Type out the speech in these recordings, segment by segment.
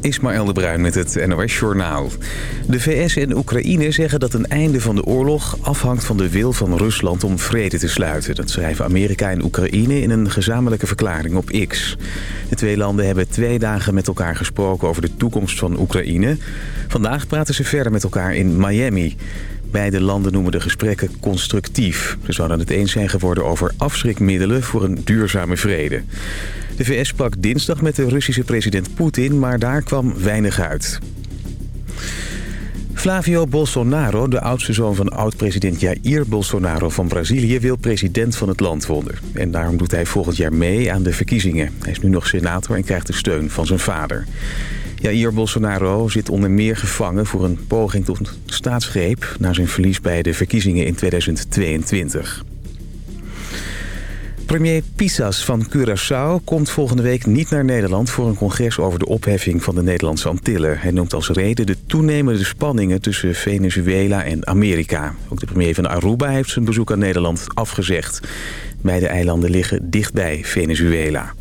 Ismaël de Bruin met het NOS Journaal. De VS en Oekraïne zeggen dat een einde van de oorlog afhangt van de wil van Rusland om vrede te sluiten. Dat schrijven Amerika en Oekraïne in een gezamenlijke verklaring op X. De twee landen hebben twee dagen met elkaar gesproken over de toekomst van Oekraïne. Vandaag praten ze verder met elkaar in Miami. Beide landen noemen de gesprekken constructief. Ze zouden het eens zijn geworden over afschrikmiddelen voor een duurzame vrede. De VS sprak dinsdag met de Russische president Poetin, maar daar kwam weinig uit. Flavio Bolsonaro, de oudste zoon van oud-president Jair Bolsonaro van Brazilië... wil president van het land worden. En daarom doet hij volgend jaar mee aan de verkiezingen. Hij is nu nog senator en krijgt de steun van zijn vader. Jair Bolsonaro zit onder meer gevangen voor een poging tot staatsgreep... na zijn verlies bij de verkiezingen in 2022. Premier Pisas van Curaçao komt volgende week niet naar Nederland... voor een congres over de opheffing van de Nederlandse Antillen. Hij noemt als reden de toenemende spanningen tussen Venezuela en Amerika. Ook de premier van Aruba heeft zijn bezoek aan Nederland afgezegd. Beide eilanden liggen dichtbij Venezuela.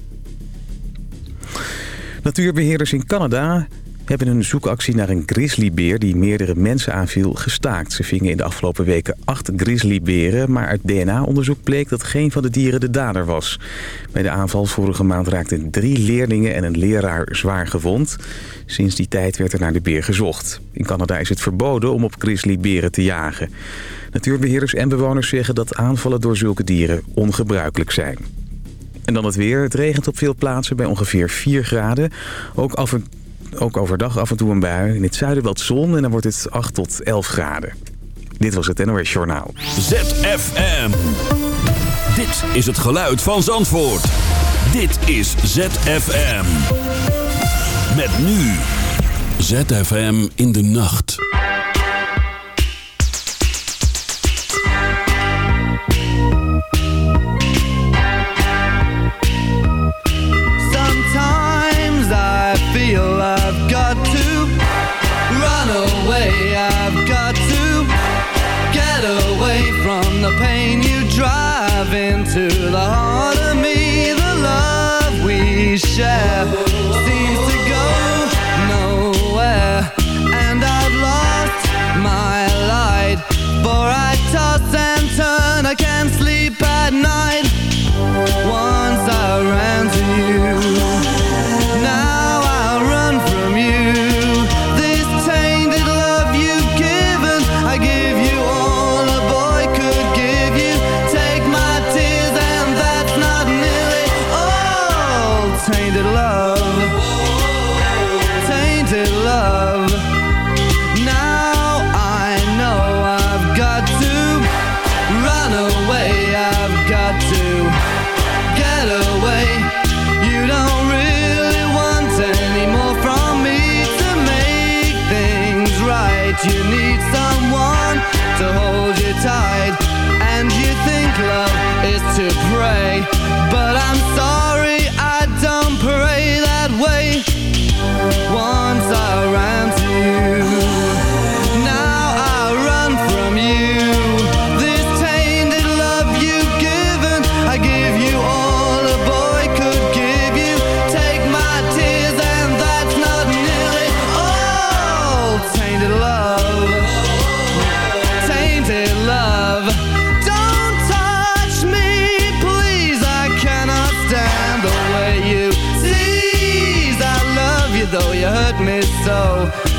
Natuurbeheerders in Canada hebben een zoekactie naar een grizzlybeer die meerdere mensen aanviel gestaakt. Ze vingen in de afgelopen weken acht grizzlyberen, maar uit DNA-onderzoek bleek dat geen van de dieren de dader was. Bij de aanval vorige maand raakten drie leerlingen en een leraar zwaar gewond. Sinds die tijd werd er naar de beer gezocht. In Canada is het verboden om op grizzlyberen te jagen. Natuurbeheerders en bewoners zeggen dat aanvallen door zulke dieren ongebruikelijk zijn. En dan het weer. Het regent op veel plaatsen bij ongeveer 4 graden. Ook, af en, ook overdag af en toe een bui. In het zuiden wat zon en dan wordt het 8 tot 11 graden. Dit was het NOS Journaal. ZFM. Dit is het geluid van Zandvoort. Dit is ZFM. Met nu. ZFM in de nacht. Me so.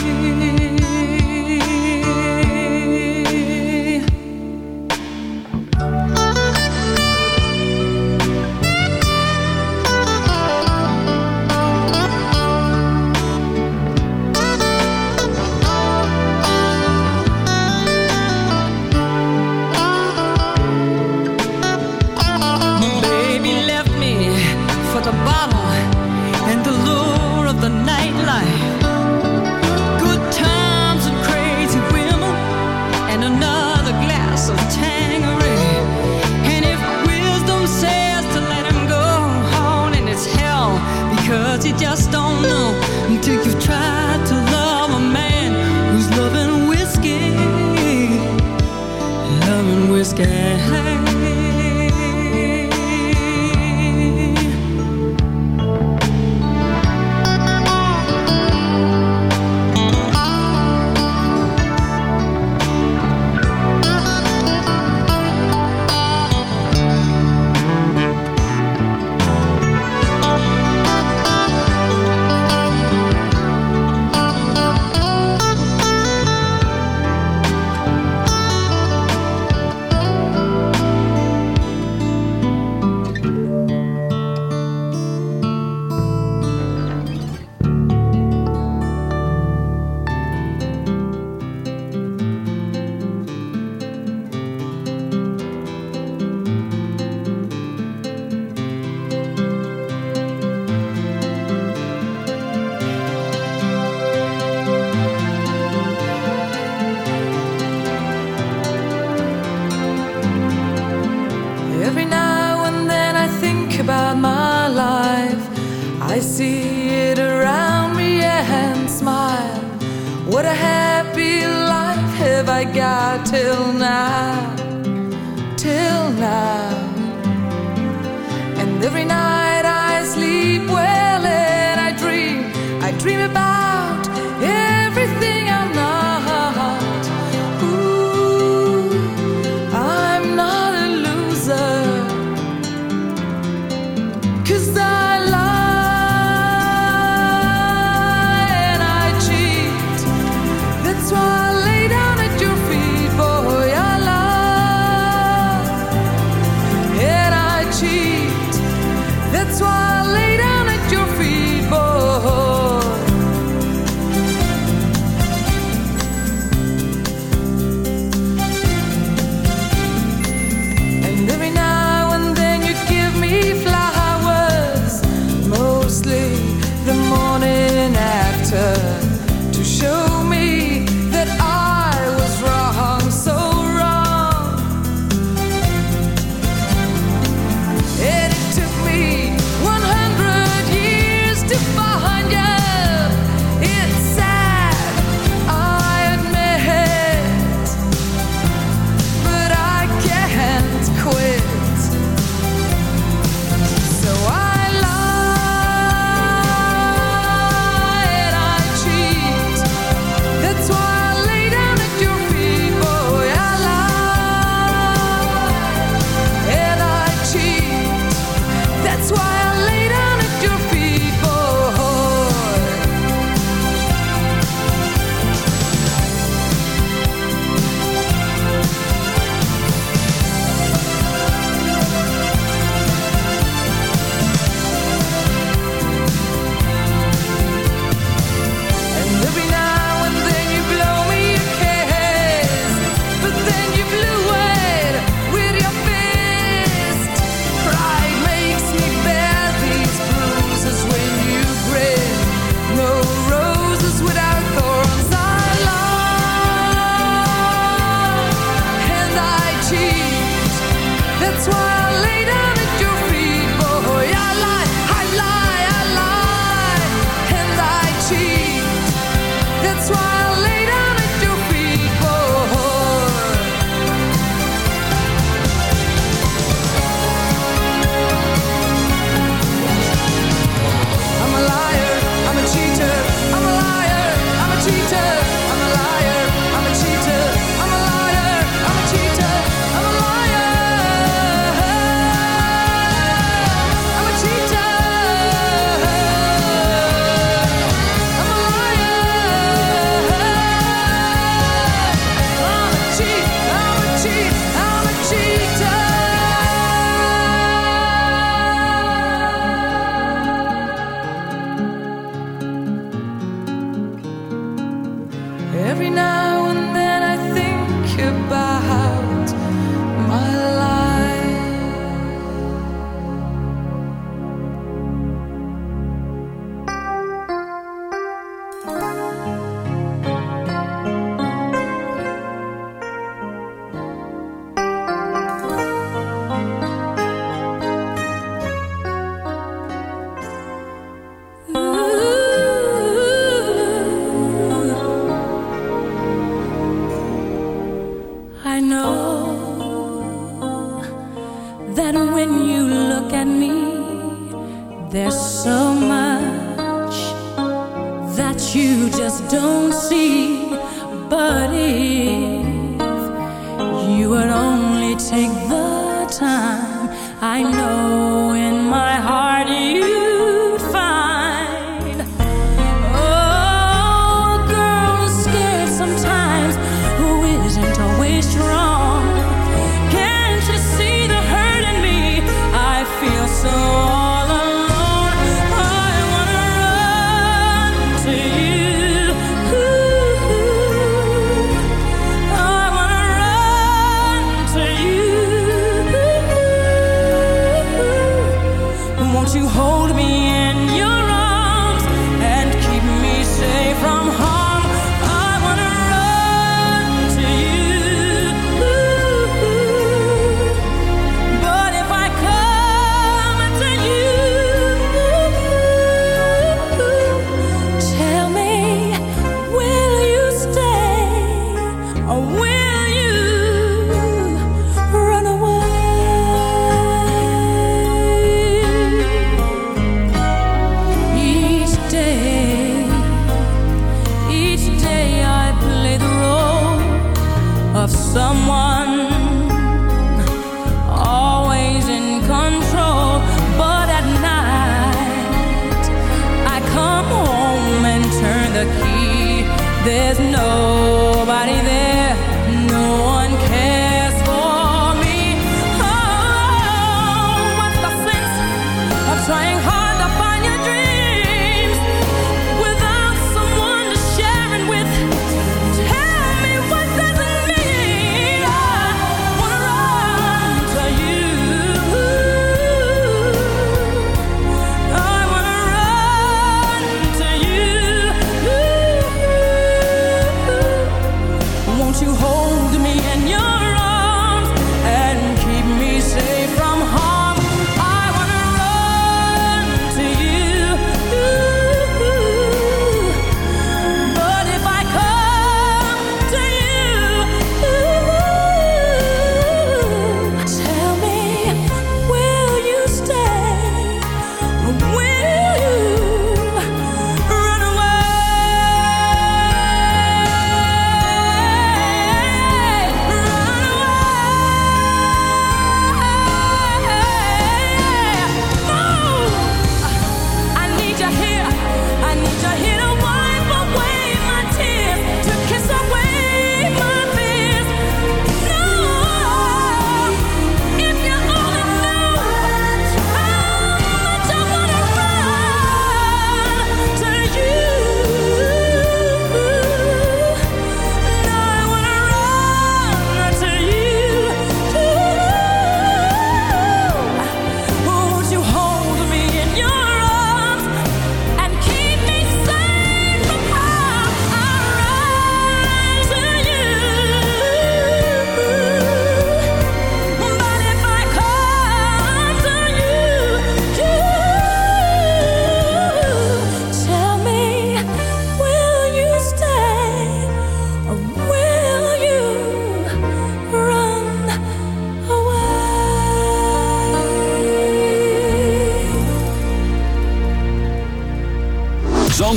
time. I know.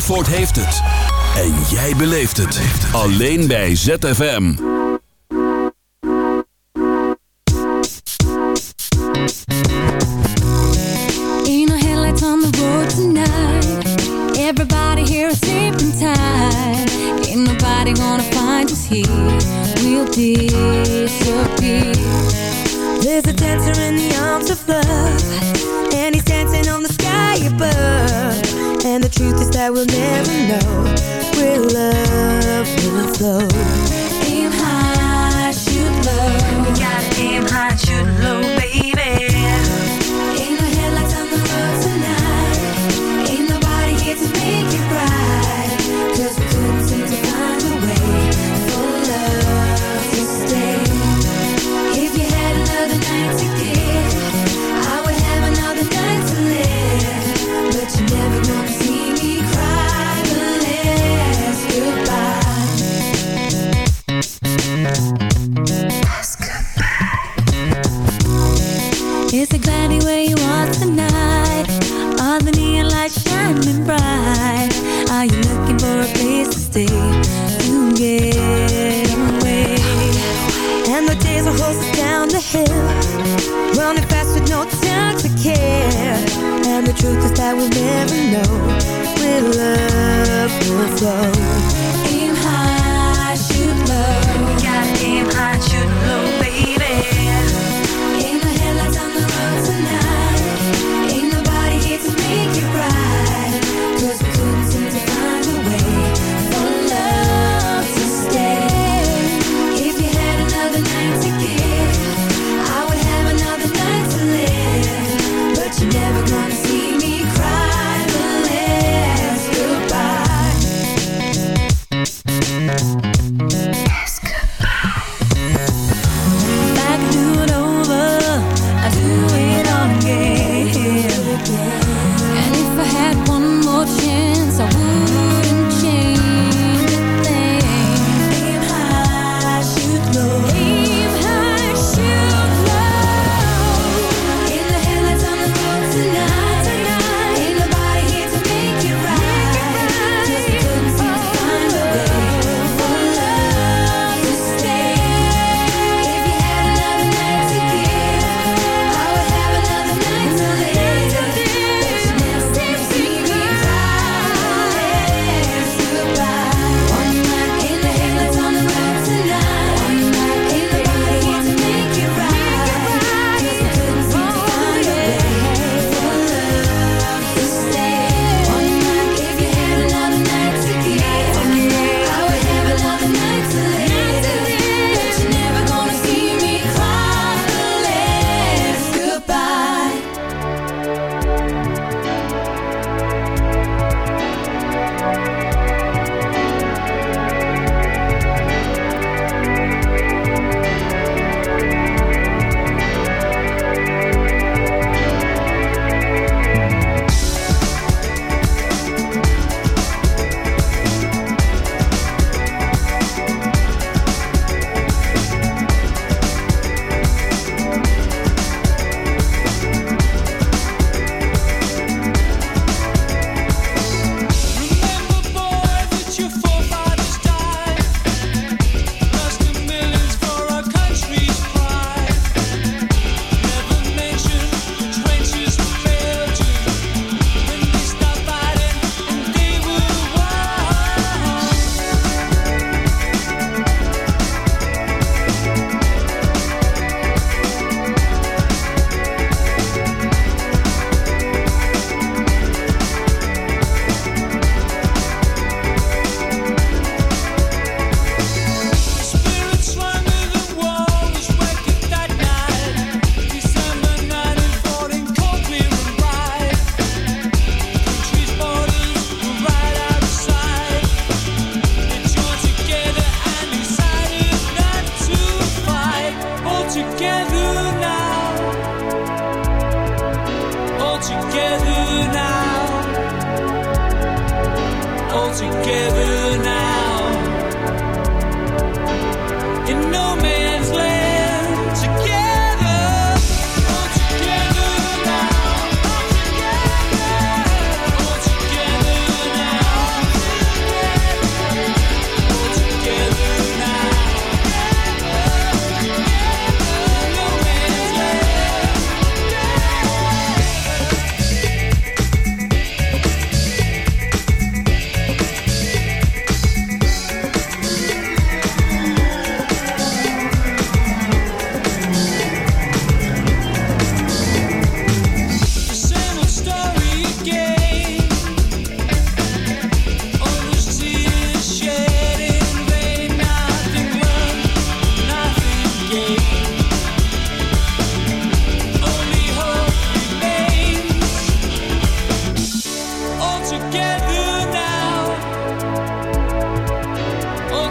Zandvoort heeft het. En jij beleeft het. Alleen bij ZFM. Ain't no headlights on the road tonight. Everybody here is sleeping tight. Ain't nobody gonna find us here. We'll disappear. There's a dancer in the arms of love. And he's dancing on the sky above. And the truth is that we'll never know Where love will flow. Aim high, shoot low. We gotta aim high, shoot low, baby. Love.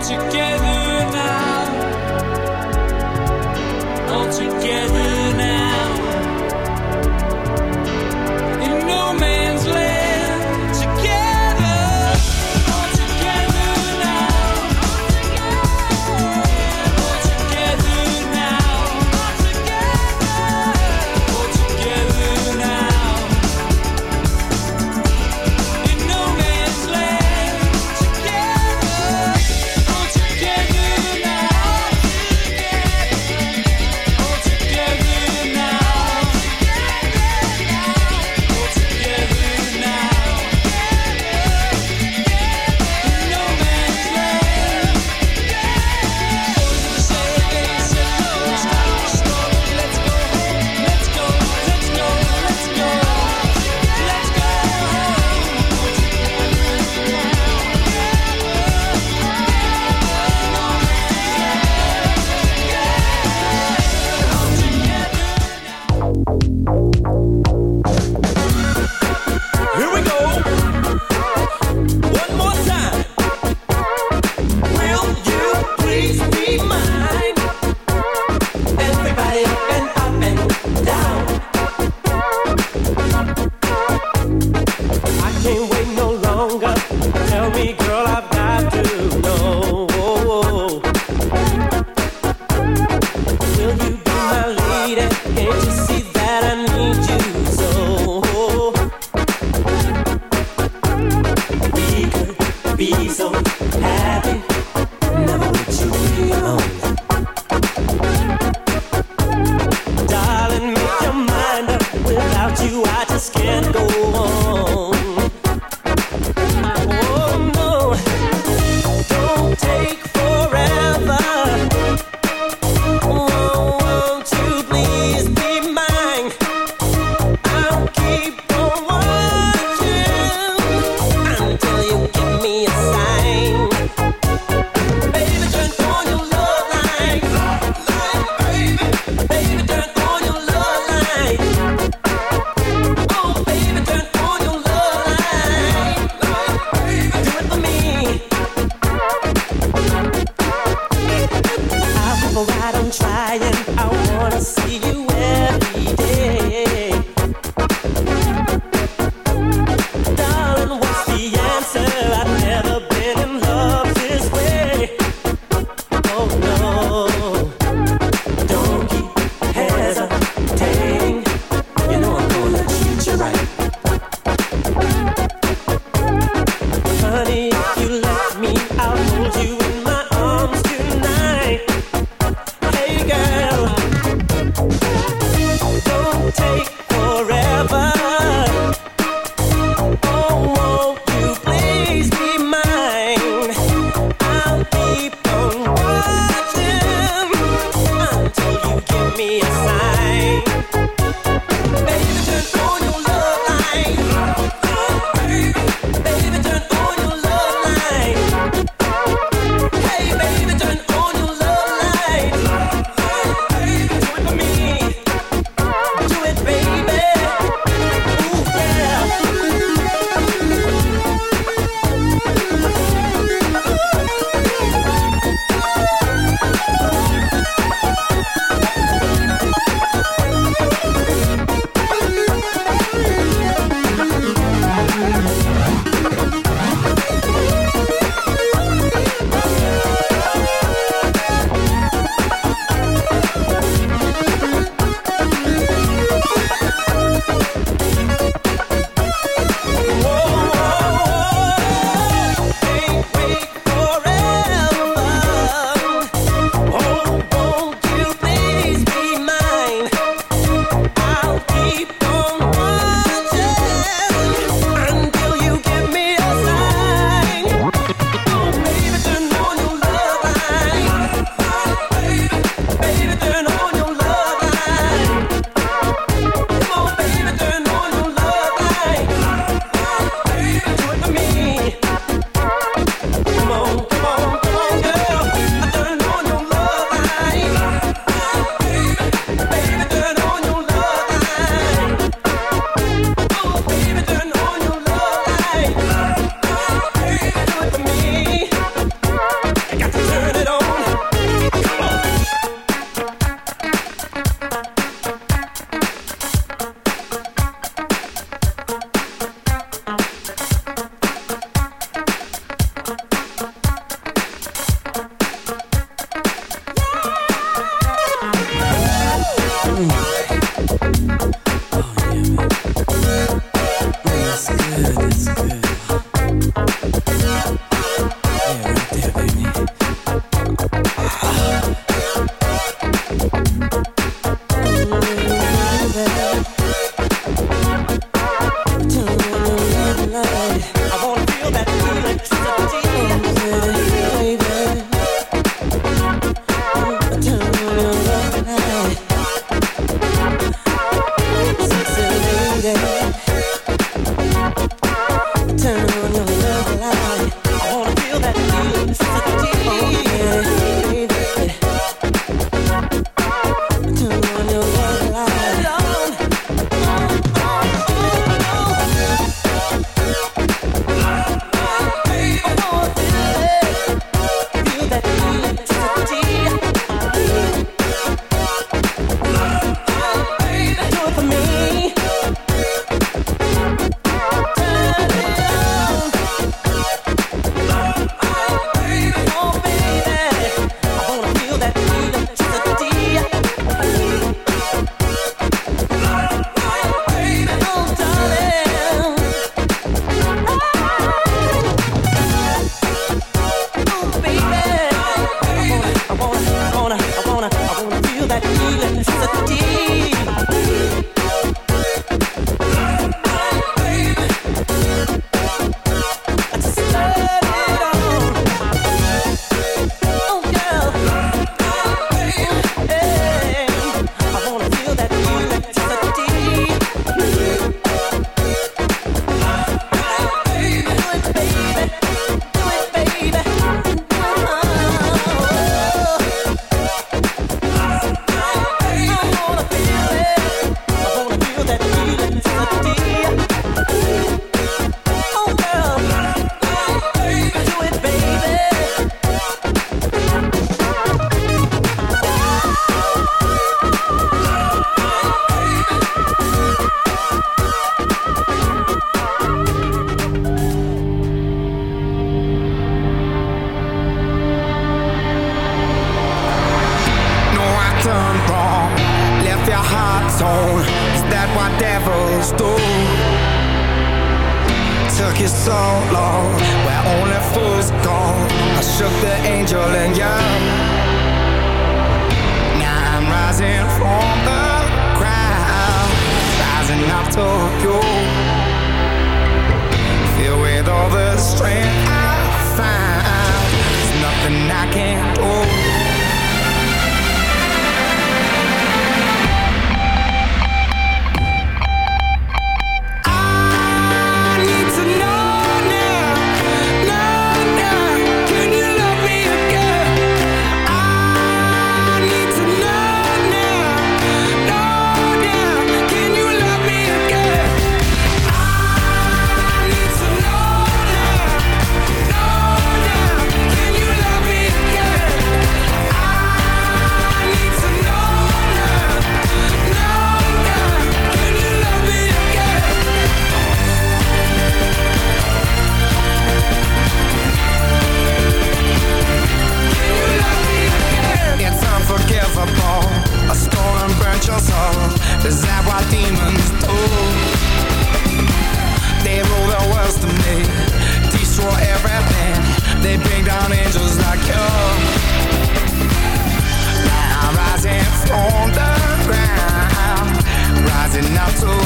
together. Me a sign. out to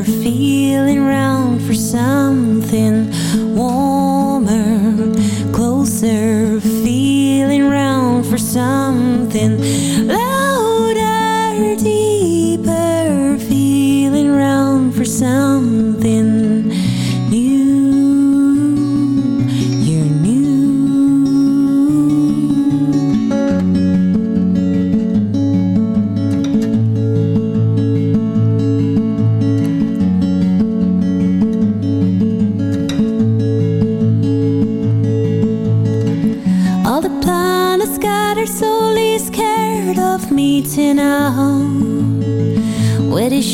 were feeling round for something warmer, closer, feeling round for something louder, deeper, feeling round for something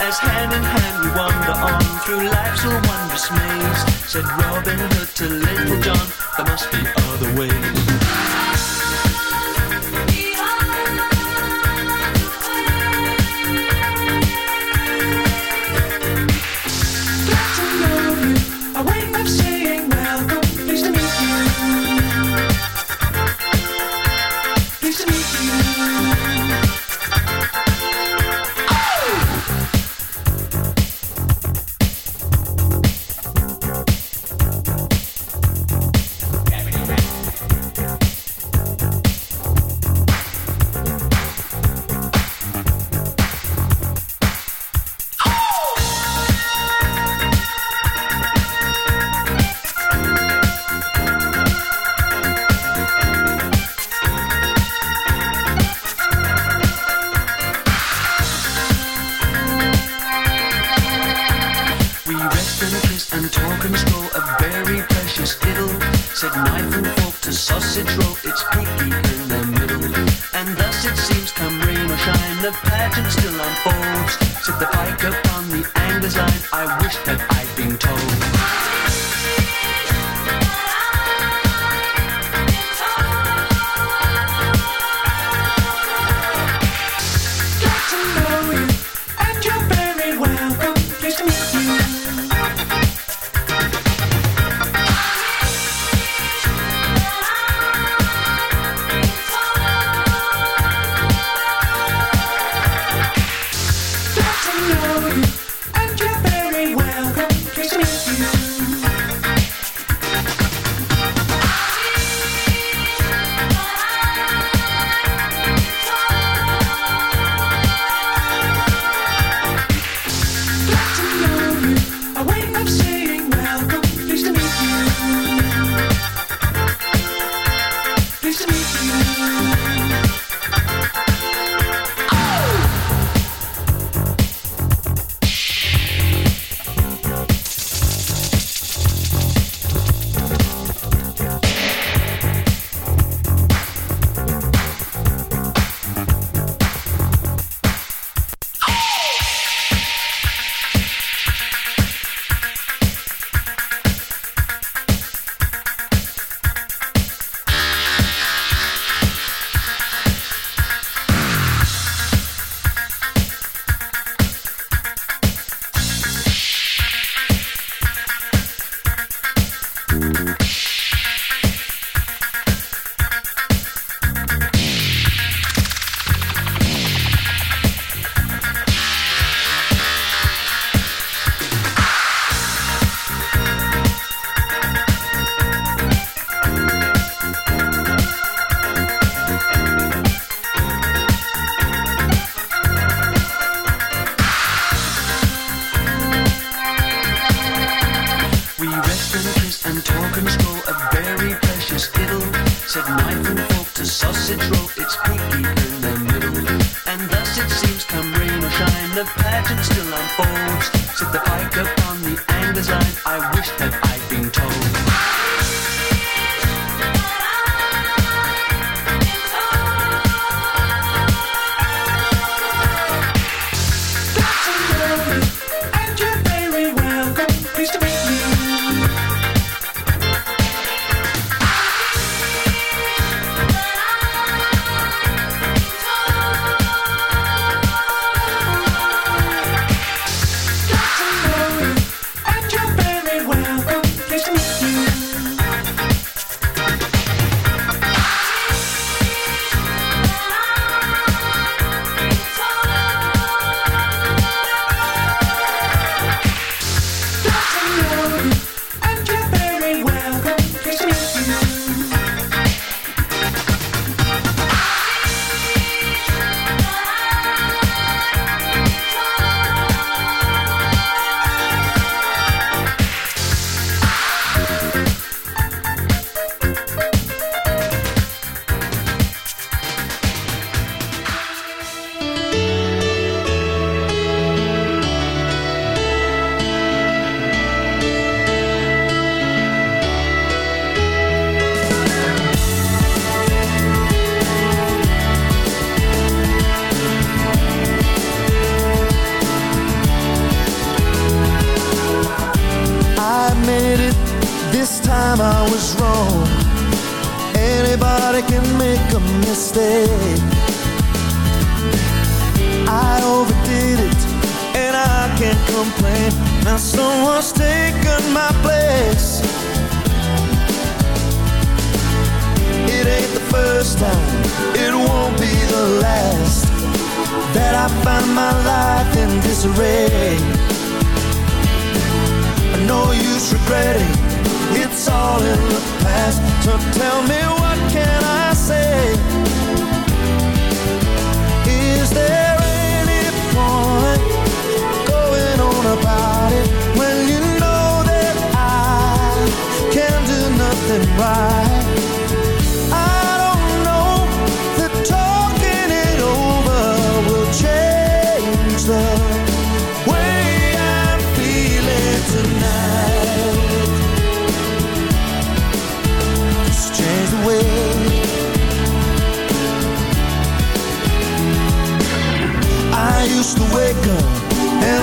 As hand in hand we wander on through life's wondrous maze. Said Robin Hood to Little John, there must be other ways.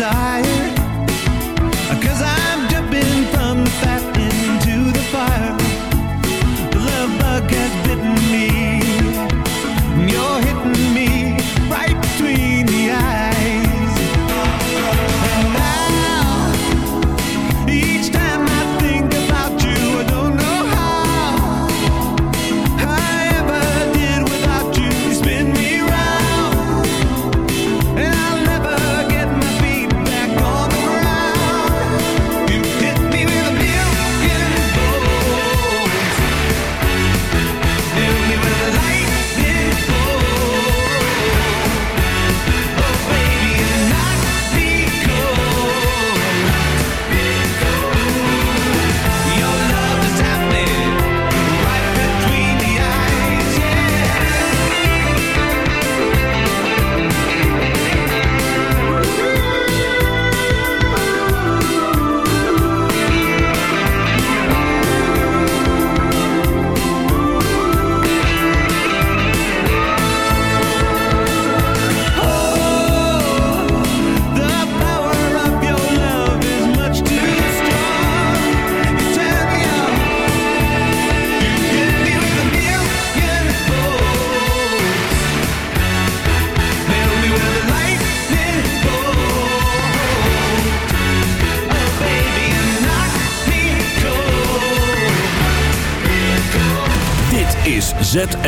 desire.